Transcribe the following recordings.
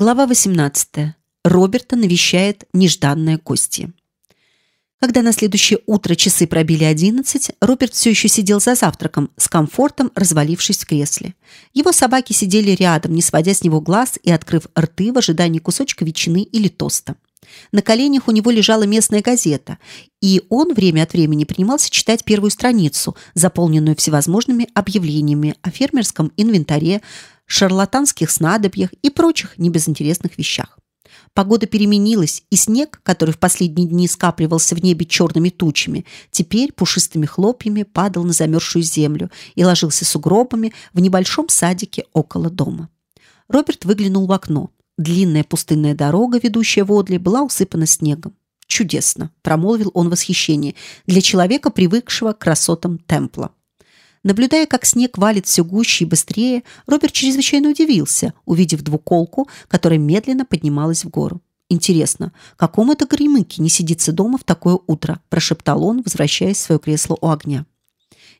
Глава 18. Роберта навещает нежданное гостье. Когда на следующее утро часы пробили одиннадцать, Роберт все еще сидел за завтраком, с комфортом развалившись в кресле. Его собаки сидели рядом, не сводя с него глаз и открыв рты в ожидании кусочка ветчины или тоста. На коленях у него лежала местная газета, и он время от времени принимался читать первую страницу, заполненную всевозможными объявлениями о фермерском инвентаре, шарлатанских снадобьях и прочих небезынтересных вещах. Погода переменилась, и снег, который в последние дни скапливался в небе черными тучами, теперь пушистыми хлопьями падал на замерзшую землю и ложился сугробами в небольшом садике около дома. Роберт выглянул в окно. Длинная пустынная дорога, ведущая в Одли, была усыпана снегом. «Чудесно!» – промолвил он в восхищении. «Для человека, привыкшего к красотам Темпла». Наблюдая, как снег валит все гуще и быстрее, Роберт чрезвычайно удивился, увидев двуколку, которая медленно поднималась в гору. «Интересно, какому это гремыке не сидится дома в такое утро?» – прошептал он, возвращаясь в свое кресло у огня.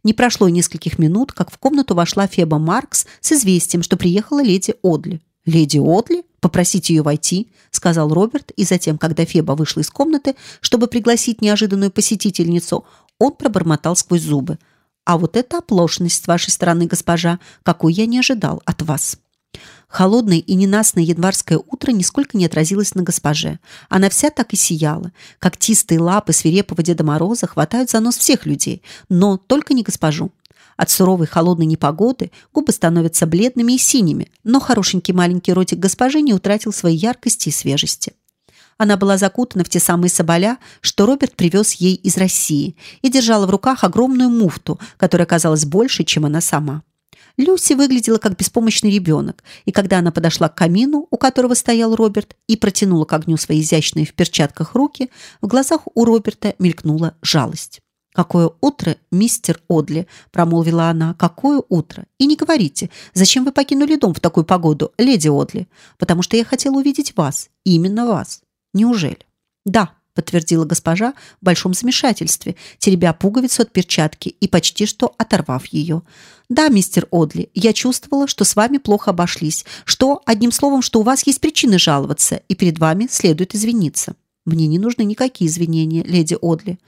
Не прошло и нескольких минут, как в комнату вошла Феба Маркс с известием, что приехала леди Одли. «Леди Одли? Попросите ее войти», – сказал Роберт, и затем, когда Феба вышла из комнаты, чтобы пригласить неожиданную посетительницу, он пробормотал сквозь зубы – а вот это оплошность с вашей стороны, госпожа, какой я не ожидал от вас. Холодное и ненастное январское утро нисколько не отразилось на госпоже. Она вся так и сияла. Когтистые лапы свирепого Деда Мороза хватают за нос всех людей, но только не госпожу. От суровой холодной непогоды губы становятся бледными и синими, но хорошенький маленький ротик госпожи не утратил своей яркости и свежести. Она была закутана в те самые соболя, что Роберт привез ей из России, и держала в руках огромную муфту, которая казалась больше, чем она сама. Люси выглядела как беспомощный ребенок, и когда она подошла к камину, у которого стоял Роберт, и протянула к огню свои изящные в перчатках руки, в глазах у Роберта мелькнула жалость. «Какое утро, мистер Одли!» – промолвила она. «Какое утро! И не говорите, зачем вы покинули дом в такую погоду, леди Одли? Потому что я хотела увидеть вас, именно вас. Неужели? Да, подтвердила госпожа в большом замешательстве, теребя пуговицу от перчатки и почти что оторвав ее. Да, мистер Одли, я чувствовала, что с вами плохо обошлись, что одним словом, что у вас есть причины жаловаться, и перед вами следует извиниться. Мне не нужны никакие извинения, леди Одли.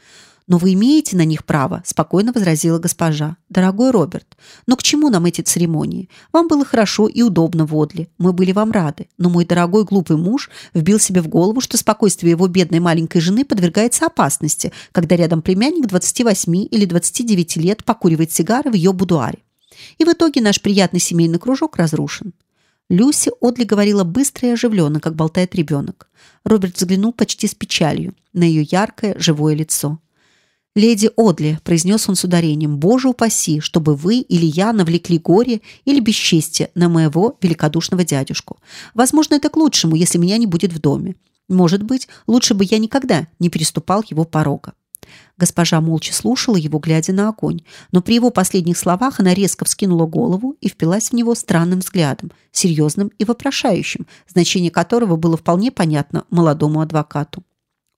Но вы имеете на них право, спокойно возразила госпожа. Дорогой Роберт, но к чему нам эти церемонии? Вам было хорошо и удобно в Одли. Мы были вам рады. Но мой дорогой глупый муж вбил себе в голову, что спокойствие его бедной маленькой жены подвергается опасности, когда рядом племянник 28 или 29 лет покуривает сигары в ее будуаре. И в итоге наш приятный семейный кружок разрушен. Люси Одли говорила быстро и оживленно, как болтает ребенок. Роберт взглянул почти с печалью на ее яркое, живое лицо. «Леди Одли», — произнес он с ударением, — «Боже упаси, чтобы вы или я навлекли горе или бесчестие на моего великодушного дядюшку. Возможно, это к лучшему, если меня не будет в доме. Может быть, лучше бы я никогда не переступал его порога». Госпожа молча слушала его, глядя на огонь, но при его последних словах она резко вскинула голову и впилась в него странным взглядом, серьезным и вопрошающим, значение которого было вполне понятно молодому адвокату.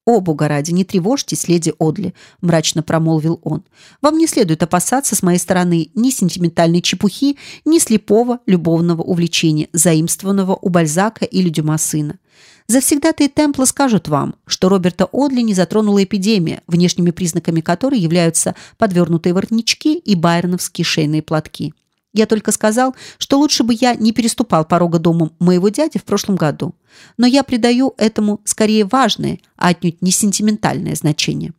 «О, бога ради, не тревожьтесь, леди Одли», – мрачно промолвил он. «Вам не следует опасаться с моей стороны ни сентиментальной чепухи, ни слепого любовного увлечения, заимствованного у Бальзака или Дюма сына. Завсегдатые Темпла скажут вам, что Роберта Одли не затронула эпидемия, внешними признаками которой являются подвернутые воротнички и байроновские шейные платки. Я только сказал, что лучше бы я не переступал порога дома моего дяди в прошлом году. Но я придаю этому скорее важное, а отнюдь не сентиментальное значение.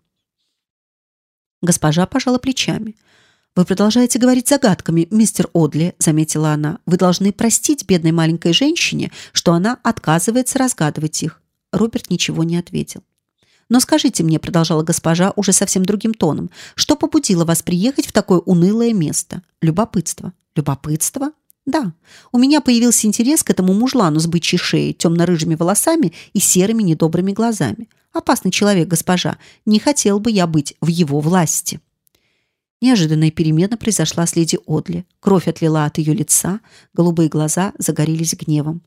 Госпожа пожала плечами. Вы продолжаете говорить загадками, мистер Одли, заметила она. Вы должны простить бедной маленькой женщине, что она отказывается разгадывать их. Роберт ничего не ответил. Но скажите мне, продолжала госпожа уже совсем другим тоном, что побудило вас приехать в такое унылое место? Любопытство. Любопытство? Да. У меня появился интерес к этому мужлану с бычьей шеей, темно-рыжими волосами и серыми недобрыми глазами. Опасный человек, госпожа. Не хотел бы я быть в его власти. Неожиданная перемена произошла с леди Одли. Кровь отлила от ее лица, голубые глаза загорелись гневом.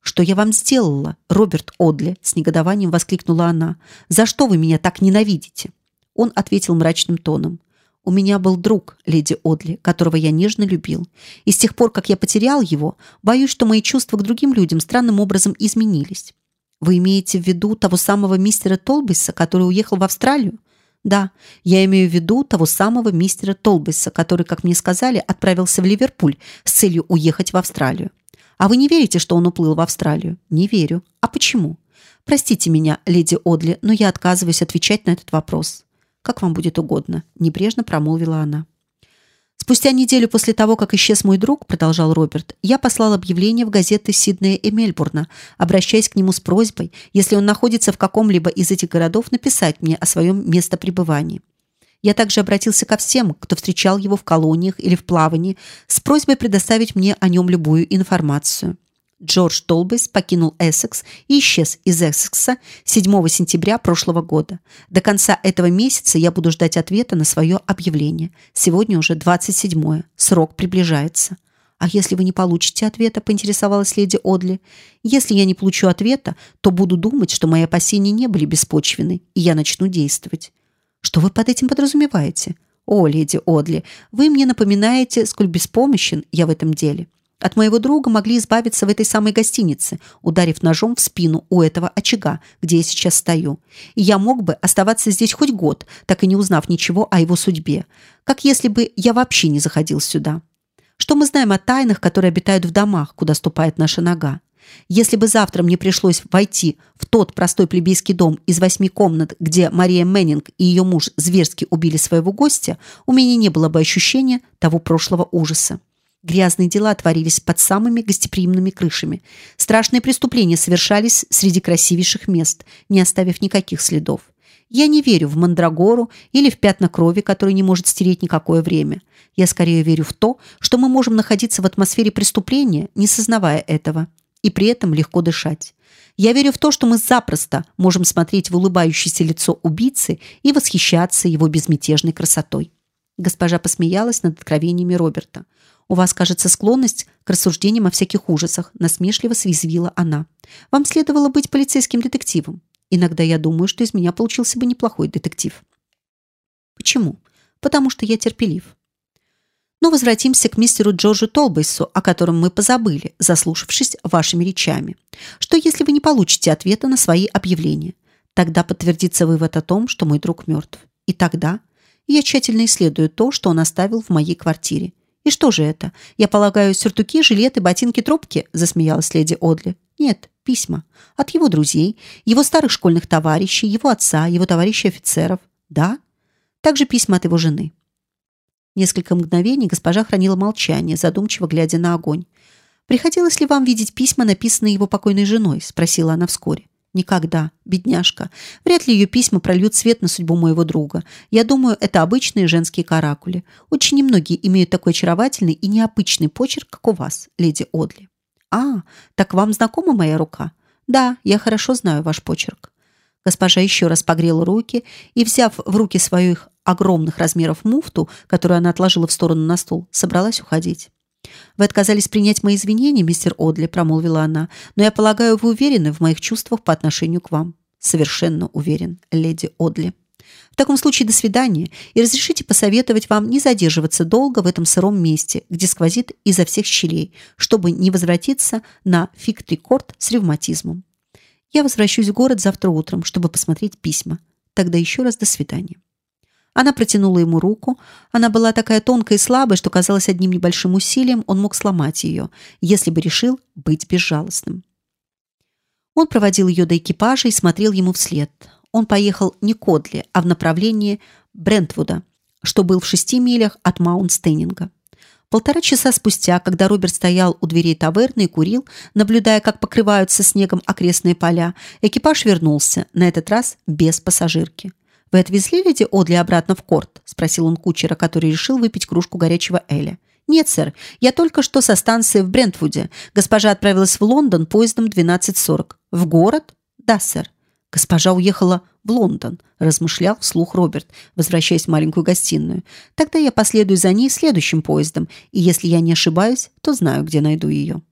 Что я вам сделала, Роберт Одли? С негодованием воскликнула она. За что вы меня так ненавидите? Он ответил мрачным тоном. У меня был друг, леди Одли, которого я нежно любил. И с тех пор, как я потерял его, боюсь, что мои чувства к другим людям странным образом изменились. Вы имеете в виду того самого мистера Толбиса, который уехал в Австралию? Да, я имею в виду того самого мистера Толбиса, который, как мне сказали, отправился в Ливерпуль с целью уехать в Австралию. А вы не верите, что он уплыл в Австралию? Не верю. А почему? Простите меня, леди Одли, но я отказываюсь отвечать на этот вопрос как вам будет угодно, небрежно промолвила она. Спустя неделю после того, как исчез мой друг, продолжал Роберт, я послал объявление в газеты Сиднея и Мельбурна, обращаясь к нему с просьбой, если он находится в каком-либо из этих городов, написать мне о своем местопребывании. Я также обратился ко всем, кто встречал его в колониях или в плавании, с просьбой предоставить мне о нем любую информацию. Джордж Толбейс покинул Эссекс и исчез из Эссекса 7 сентября прошлого года. До конца этого месяца я буду ждать ответа на свое объявление. Сегодня уже 27-е. Срок приближается. А если вы не получите ответа, поинтересовалась леди Одли. Если я не получу ответа, то буду думать, что мои опасения не были беспочвены, и я начну действовать. Что вы под этим подразумеваете? О, леди Одли, вы мне напоминаете, сколь беспомощен я в этом деле. От моего друга могли избавиться в этой самой гостинице, ударив ножом в спину у этого очага, где я сейчас стою. И я мог бы оставаться здесь хоть год, так и не узнав ничего о его судьбе, как если бы я вообще не заходил сюда. Что мы знаем о тайнах, которые обитают в домах, куда ступает наша нога? Если бы завтра мне пришлось войти в тот простой плебейский дом из восьми комнат, где Мария Мэннинг и ее муж зверски убили своего гостя, у меня не было бы ощущения того прошлого ужаса. Грязные дела творились под самыми гостеприимными крышами. Страшные преступления совершались среди красивейших мест, не оставив никаких следов. Я не верю в мандрагору или в пятна крови, которые не может стереть никакое время. Я скорее верю в то, что мы можем находиться в атмосфере преступления, не сознавая этого, и при этом легко дышать. Я верю в то, что мы запросто можем смотреть в улыбающееся лицо убийцы и восхищаться его безмятежной красотой. Госпожа посмеялась над откровениями Роберта. У вас, кажется, склонность к рассуждениям о всяких ужасах, насмешливо связвила она. Вам следовало быть полицейским детективом. Иногда я думаю, что из меня получился бы неплохой детектив. Почему? Потому что я терпелив. Но возвратимся к мистеру Джорджу Толбейсу, о котором мы позабыли, заслушавшись вашими речами. Что если вы не получите ответа на свои объявления? Тогда подтвердится вывод о том, что мой друг мертв. И тогда я тщательно исследую то, что он оставил в моей квартире, и что же это? Я полагаю, сюртуки, жилеты, ботинки, трубки, засмеялась леди Одли. Нет, письма от его друзей, его старых школьных товарищей, его отца, его товарищей офицеров. Да? Также письма от его жены. Несколько мгновений госпожа хранила молчание, задумчиво глядя на огонь. Приходилось ли вам видеть письма, написанные его покойной женой, спросила она вскоре. Никогда, бедняжка. Вряд ли ее письма прольют свет на судьбу моего друга. Я думаю, это обычные женские каракули. Очень немногие имеют такой очаровательный и необычный почерк, как у вас, леди Одли. А, так вам знакома моя рука? Да, я хорошо знаю ваш почерк. Госпожа еще раз погрела руки и, взяв в руки своих огромных размеров муфту, которую она отложила в сторону на стул, собралась уходить. Вы отказались принять мои извинения, мистер Одли, промолвила она. Но я полагаю, вы уверены в моих чувствах по отношению к вам. Совершенно уверен, леди Одли. В таком случае до свидания и разрешите посоветовать вам не задерживаться долго в этом сыром месте, где сквозит изо всех щелей, чтобы не возвратиться на фиктрикорд с ревматизмом. Я возвращусь в город завтра утром, чтобы посмотреть письма. Тогда еще раз до свидания. Она протянула ему руку. Она была такая тонкая и слабая, что казалось одним небольшим усилием он мог сломать ее, если бы решил быть безжалостным. Он проводил ее до экипажа и смотрел ему вслед. Он поехал не к Одли, а в направлении Брентвуда, что был в шести милях от Маунт-Стейнинга. Полтора часа спустя, когда Роберт стоял у дверей таверны и курил, наблюдая, как покрываются снегом окрестные поля, экипаж вернулся, на этот раз без пассажирки. Вы отвезли леди Одли обратно в корт? – спросил он кучера, который решил выпить кружку горячего эля. Нет, сэр. Я только что со станции в Брентвуде. Госпожа отправилась в Лондон поездом 12:40. В город? Да, сэр. Госпожа уехала в Лондон, размышлял вслух Роберт, возвращаясь в маленькую гостиную. Тогда я последую за ней следующим поездом, и если я не ошибаюсь, то знаю, где найду ее.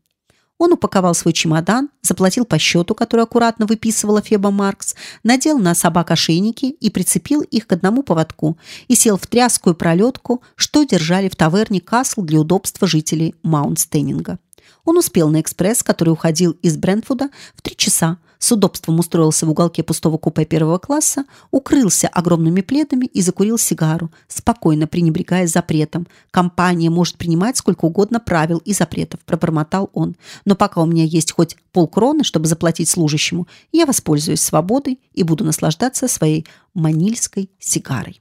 Он упаковал свой чемодан, заплатил по счету, который аккуратно выписывала Феба Маркс, надел на собак ошейники и прицепил их к одному поводку и сел в тряскую пролетку, что держали в таверне Касл для удобства жителей Маунт-Стейнинга. Он успел на экспресс, который уходил из Брентфуда в три часа, с удобством устроился в уголке пустого купе первого класса, укрылся огромными пледами и закурил сигару, спокойно пренебрегая запретом. Компания может принимать сколько угодно правил и запретов, пробормотал он. Но пока у меня есть хоть полкроны, чтобы заплатить служащему, я воспользуюсь свободой и буду наслаждаться своей манильской сигарой.